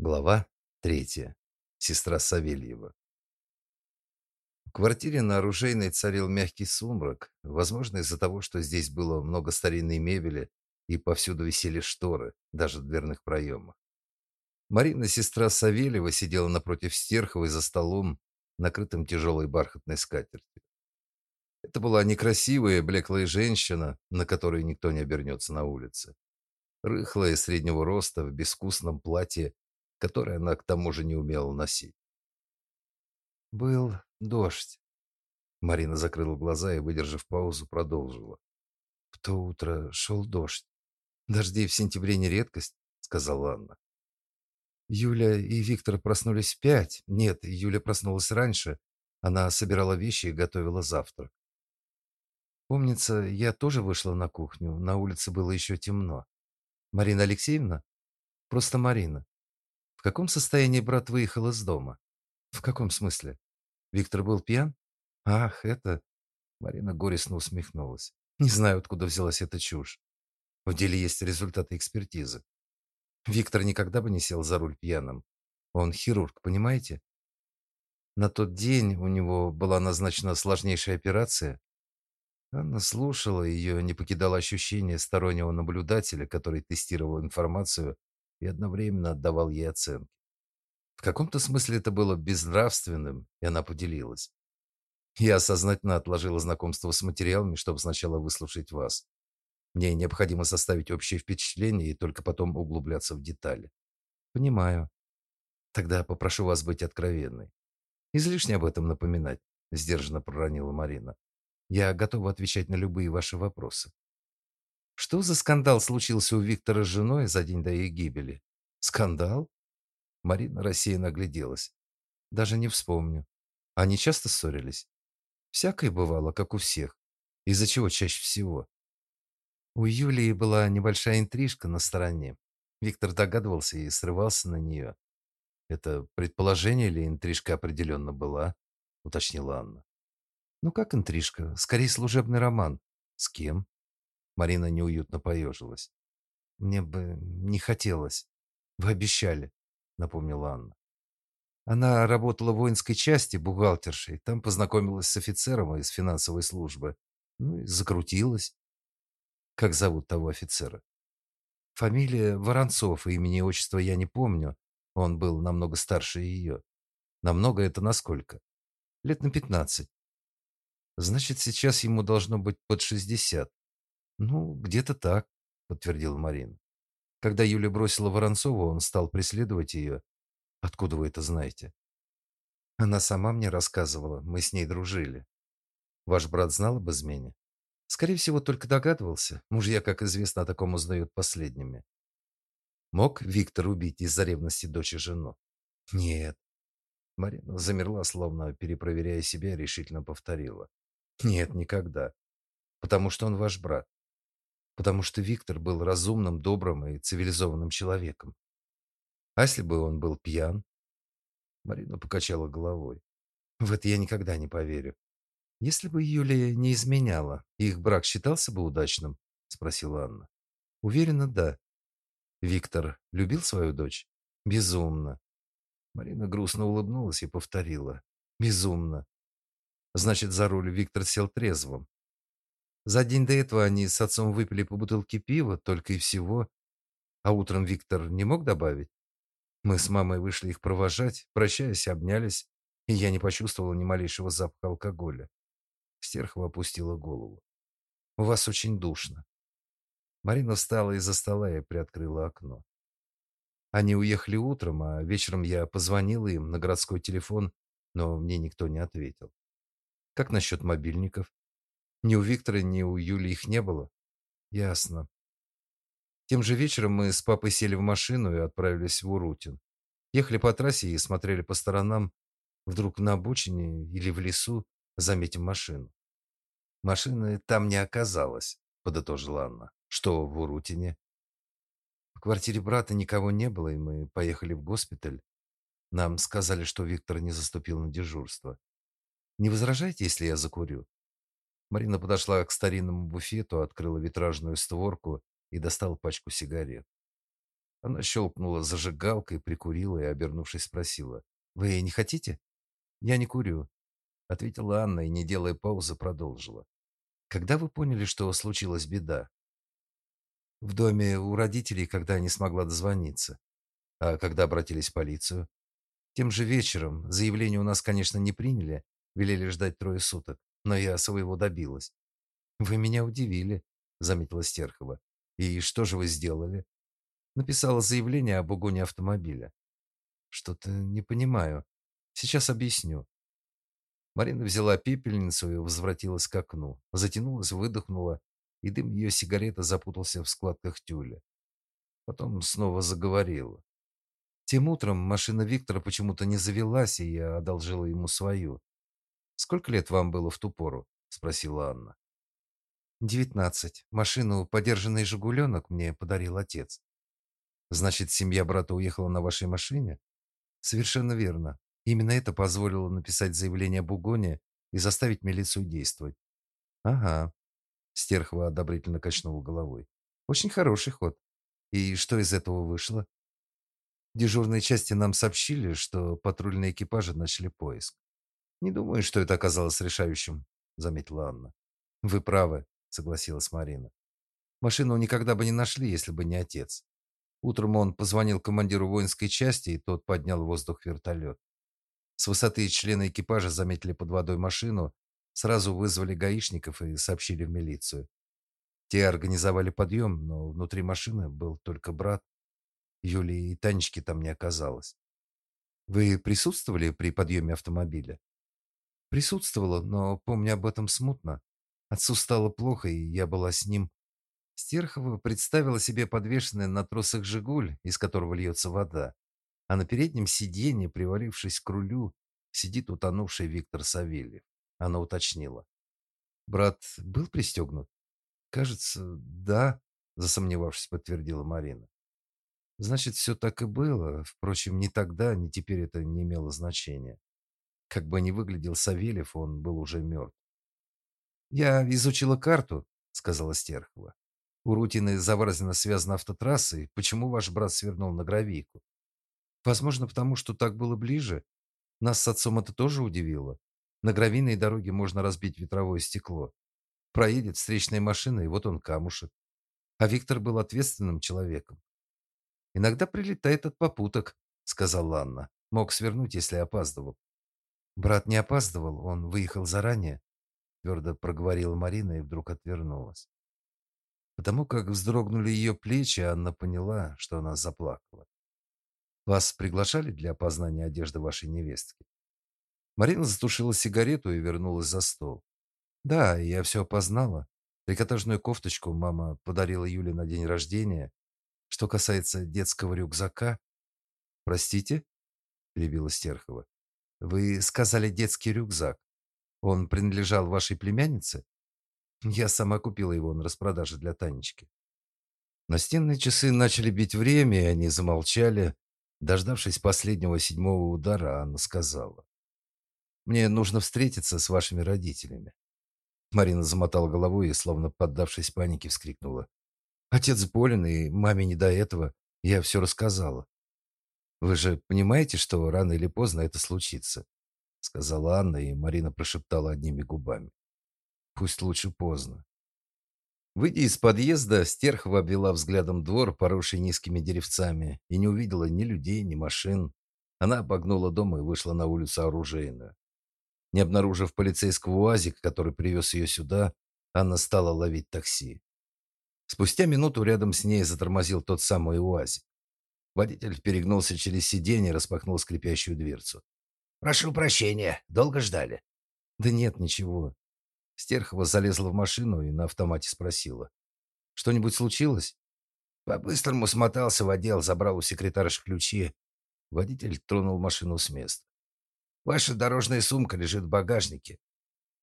Глава третья. Сестра Савельева. В квартире на оружейной царил мягкий сумрак, возможно, из-за того, что здесь было много старинной мебели и повсюду висели шторы, даже в дверных проемах. Марина, сестра Савельева, сидела напротив Стерховой за столом, накрытым тяжелой бархатной скатертью. Это была некрасивая, блеклая женщина, на которой никто не обернется на улице. Рыхлая, среднего роста, в безвкусном платье который она к тому же не умела носить. Был дождь. Марина закрыла глаза и, выдержав паузу, продолжила. В то утро шел дождь. Дождей в сентябре не редкость, сказала Анна. Юля и Виктор проснулись в пять. Нет, Юля проснулась раньше. Она собирала вещи и готовила завтрак. Помнится, я тоже вышла на кухню. На улице было еще темно. Марина Алексеевна? Просто Марина. В каком состоянии брат выехал из дома? В каком смысле? Виктор был пьян? Ах, это... Марина горестно усмехнулась. Не знаю, откуда взялась эта чушь. В деле есть результаты экспертизы. Виктор никогда бы не сел за руль пьяным. Он хирург, понимаете? На тот день у него была назначена сложнейшая операция. Анна слушала, ее не покидало ощущение стороннего наблюдателя, который тестировал информацию и одновременно отдавал ей оценки. В каком-то смысле это было безнравственным, и она поделилась. Я сознательно отложила знакомство с материалами, чтобы сначала выслушать вас. Мне необходимо составить общее впечатление и только потом углубляться в детали. Понимаю. Тогда попрошу вас быть откровенной. Излишне об этом напоминать, сдержанно проронила Марина. Я готова отвечать на любые ваши вопросы. Что за скандал случился у Виктора с женой за день до ее гибели? Скандал? Марина рассеянно огляделась. Даже не вспомню. Они часто ссорились? Всякое бывало, как у всех. Из-за чего чаще всего? У Юлии была небольшая интрижка на стороне. Виктор догадывался и срывался на нее. Это предположение или интрижка определенно была, уточнила Анна. Ну как интрижка? Скорее служебный роман. С кем? Марина неуютно поежилась. Мне бы не хотелось. Вы обещали, напомнила Анна. Она работала в воинской части бухгалтершей, там познакомилась с офицером из финансовой службы. Ну и закрутилась. Как зовут того офицера? Фамилия Воронцов, имени и отчества я не помню. Он был намного старше ее. Намного это насколько? Лет на пятнадцать. Значит, сейчас ему должно быть под шестьдесят. Ну, где-то так, подтвердила Марина. Когда Юля бросила Воронцова, он стал преследовать ее. Откуда вы это знаете? Она сама мне рассказывала, мы с ней дружили. Ваш брат знал об измене? Скорее всего, только догадывался. Мужья, как известно, о таком узнают последними. Мог Виктор убить из-за ревности дочь и жену? Нет. Марина замерла, словно перепроверяя себя, решительно повторила. Нет, никогда. Потому что он ваш брат потому что Виктор был разумным, добрым и цивилизованным человеком. А если бы он был пьян? Марина покачала головой. В это я никогда не поверю. Если бы Юлия не изменяла, их брак считался бы удачным, спросила Анна. Уверена, да. Виктор любил свою дочь безумно. Марина грустно улыбнулась и повторила: безумно. Значит, за руль Виктор сел трезвым. За день до этого они с отцом выпили по бутылке пива, только и всего. А утром Виктор не мог добавить? Мы с мамой вышли их провожать, прощаясь, обнялись, и я не почувствовала ни малейшего запаха алкоголя. Стерхова опустила голову. У вас очень душно. Марина встала из-за стола и приоткрыла окно. Они уехали утром, а вечером я позвонила им на городской телефон, но мне никто не ответил. Как насчет мобильников? Ни у Виктора, ни у Юли их не было. Ясно. Тем же вечером мы с папой сели в машину и отправились в Урутин. Ехали по трассе и смотрели по сторонам. Вдруг на обочине или в лесу заметим машину. Машины там не оказалось, подытожила Анна. Что в Урутине? В квартире брата никого не было, и мы поехали в госпиталь. Нам сказали, что Виктор не заступил на дежурство. Не возражаете, если я закурю? Марина подошла к старинному буфету, открыла витражную створку и достала пачку сигарет. Она щелкнула зажигалкой, прикурила и, обернувшись, спросила. «Вы не хотите?» «Я не курю», — ответила Анна и, не делая паузы, продолжила. «Когда вы поняли, что случилась беда?» «В доме у родителей, когда не смогла дозвониться. А когда обратились в полицию?» «Тем же вечером. Заявление у нас, конечно, не приняли, велели ждать трое суток, но я своего добилась». «Вы меня удивили», — заметила Стерхова. «И что же вы сделали?» Написала заявление об угоне автомобиля. Что-то не понимаю. Сейчас объясню. Марина взяла пепельницу и возвратилась к окну. Затянулась, выдохнула, и дым ее сигареты запутался в складках тюля. Потом снова заговорила. Тем утром машина Виктора почему-то не завелась, и я одолжила ему свою. Сколько лет вам было в ту пору? спросила Анна. «Девятнадцать. Машину подержанный Жигуленок мне подарил отец. Значит, семья брата уехала на вашей машине? Совершенно верно. Именно это позволило написать заявление об угоне и заставить милицию действовать. Ага. Стерхова одобрительно качнула головой. Очень хороший ход. И что из этого вышло? В дежурной части нам сообщили, что патрульные экипажи начали поиск. Не думаю, что это оказалось решающим, заметила Анна. Вы правы, согласилась Марина. Машину никогда бы не нашли, если бы не отец. Утром он позвонил командиру воинской части, и тот поднял в воздух вертолет. С высоты члены экипажа заметили под водой машину, сразу вызвали гаишников и сообщили в милицию. Те организовали подъем, но внутри машины был только брат. Юлии и Танечки там не оказалось. Вы присутствовали при подъеме автомобиля? Присутствовала, но помню об этом смутно. Отцу стало плохо, и я была с ним. Стерхова представила себе подвешенный на тросах «Жигуль», из которого льется вода, а на переднем сиденье, привалившись к рулю, сидит утонувший Виктор Савельев. Она уточнила. «Брат был пристегнут?» «Кажется, да», — засомневавшись, подтвердила Марина. «Значит, все так и было. Впрочем, ни тогда, ни теперь это не имело значения. Как бы ни выглядел Савельев, он был уже мертв. «Я изучила карту», — сказала Стерхова. У Рутины заварзина связана автотрассой. Почему ваш брат свернул на гравийку? Возможно, потому что так было ближе. Нас с отцом это тоже удивило. На гравийной дороге можно разбить ветровое стекло. Проедет встречная машина, и вот он камушек. А Виктор был ответственным человеком. Иногда прилетает от попуток, сказала Анна. Мог свернуть, если опаздывал. Брат не опаздывал, он выехал заранее, твердо проговорила Марина и вдруг отвернулась. Потому как вздрогнули ее плечи, Анна поняла, что она заплакала. Вас приглашали для опознания одежды вашей невестки? Марина затушила сигарету и вернулась за стол. Да, я все опознала. Трикотажную кофточку мама подарила Юле на день рождения. Что касается детского рюкзака, простите, перебила Стерхова. Вы сказали детский рюкзак. Он принадлежал вашей племяннице? Я сама купила его на распродаже для Танечки. Настенные часы начали бить время, и они замолчали. Дождавшись последнего седьмого удара, Анна сказала. «Мне нужно встретиться с вашими родителями». Марина замотала головой и, словно поддавшись панике, вскрикнула. «Отец болен, и маме не до этого. Я все рассказала». «Вы же понимаете, что рано или поздно это случится?» Сказала Анна, и Марина прошептала одними губами. Пусть лучше поздно. Выйдя из подъезда, Стерхова обвела взглядом двор, поросший низкими деревцами, и не увидела ни людей, ни машин. Она обогнула дом и вышла на улицу оружейную. Не обнаружив полицейского УАЗика, который привез ее сюда, Анна стала ловить такси. Спустя минуту рядом с ней затормозил тот самый УАЗик. Водитель перегнулся через сиденье и распахнул скрипящую дверцу. «Прошу прощения, долго ждали?» «Да нет, ничего. Стерхова залезла в машину и на автомате спросила. «Что-нибудь случилось?» По-быстрому смотался в отдел, забрал у секретарши ключи. Водитель тронул машину с места. «Ваша дорожная сумка лежит в багажнике».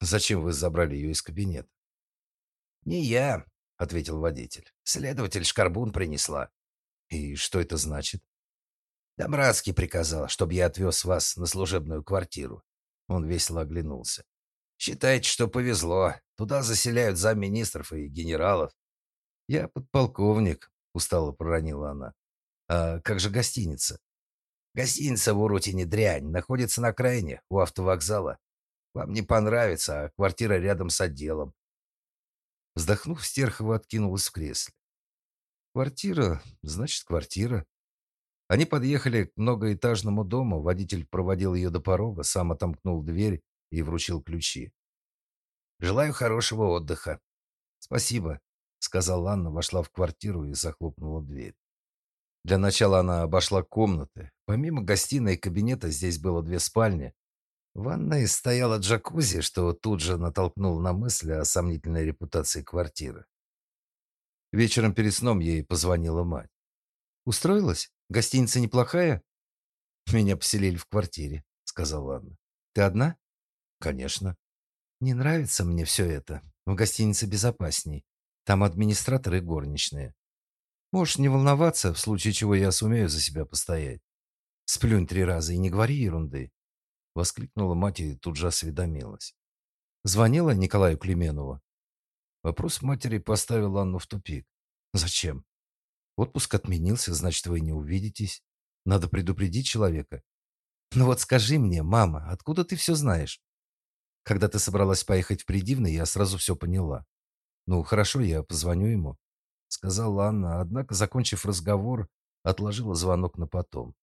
«Зачем вы забрали ее из кабинета?» «Не я», — ответил водитель. «Следователь Шкарбун принесла». «И что это значит?» «Домрадский приказал, чтобы я отвез вас на служебную квартиру». Он весело оглянулся. Считайте, что повезло. Туда заселяют замминистров и генералов. Я подполковник, устало проронила она. А как же гостиница? Гостиница в Урутине дрянь, находится на окраине, у автовокзала. Вам не понравится, а квартира рядом с отделом. Вздохнув, Стерхова откинулась в кресле. Квартира, значит, квартира. Они подъехали к многоэтажному дому, водитель проводил ее до порога, сам отомкнул дверь и вручил ключи. «Желаю хорошего отдыха». «Спасибо», — сказала Анна, вошла в квартиру и захлопнула дверь. Для начала она обошла комнаты. Помимо гостиной и кабинета здесь было две спальни. В ванной стояла джакузи, что тут же натолкнул на мысли о сомнительной репутации квартиры. Вечером перед сном ей позвонила мать. «Устроилась? Гостиница неплохая?» «Меня поселили в квартире», — сказала Анна. «Ты одна?» «Конечно». «Не нравится мне все это. В гостинице безопасней. Там администратор и горничные. Можешь не волноваться, в случае чего я сумею за себя постоять. Сплюнь три раза и не говори ерунды. Воскликнула мать и тут же осведомилась. Звонила Николаю Клеменову. Вопрос матери поставил Анну в тупик. Зачем? Отпуск отменился, значит, вы не увидитесь. Надо предупредить человека. Ну вот скажи мне, мама, откуда ты все знаешь? Когда ты собралась поехать в Придивный, я сразу все поняла. Ну, хорошо, я позвоню ему сказала Анна, однако, закончив разговор, отложила звонок на потом.